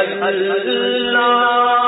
اللہ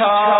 اچھا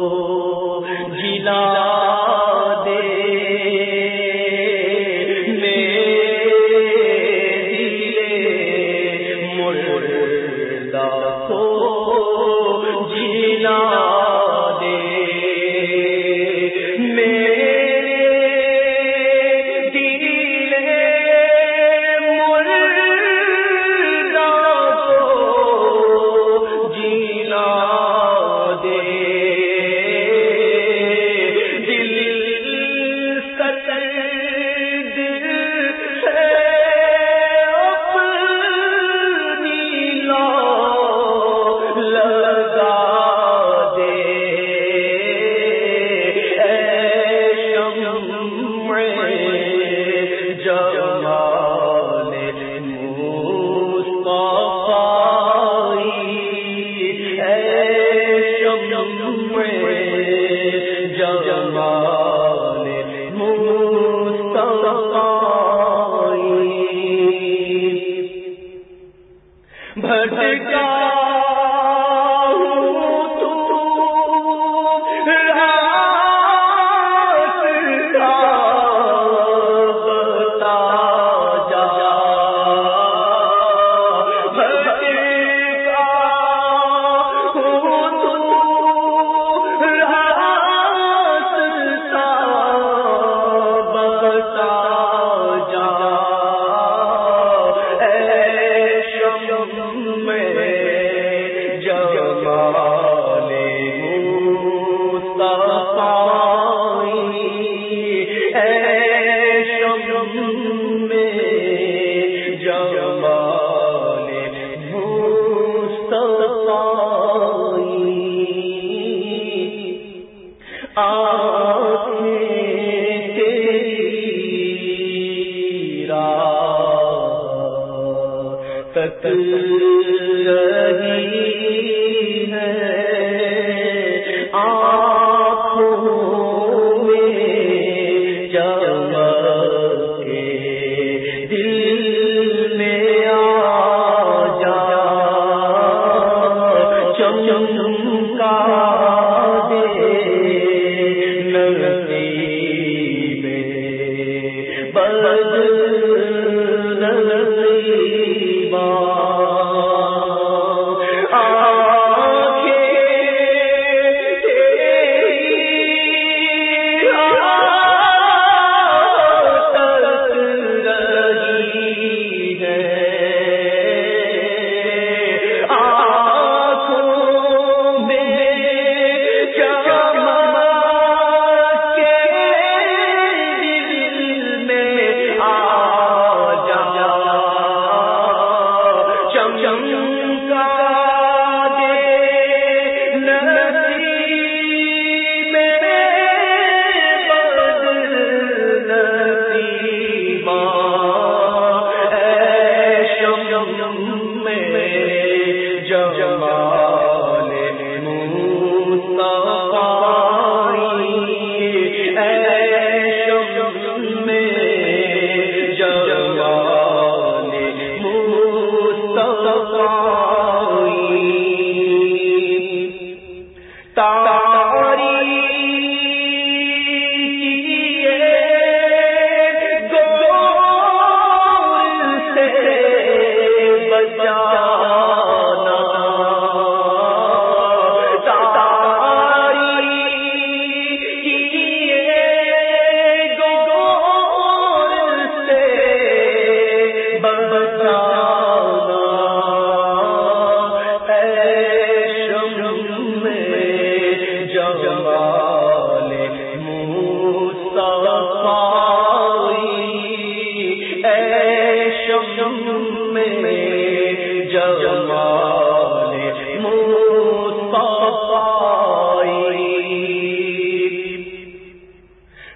گلا تا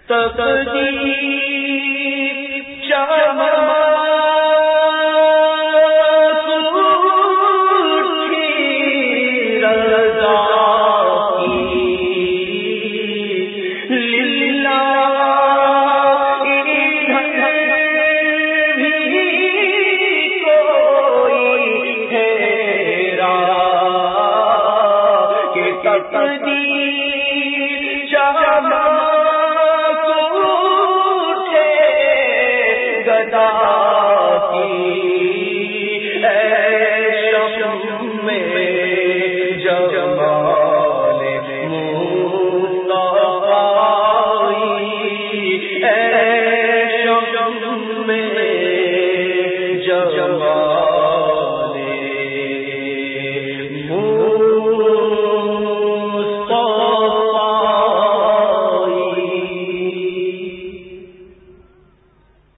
تک کی